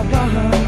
Allah'a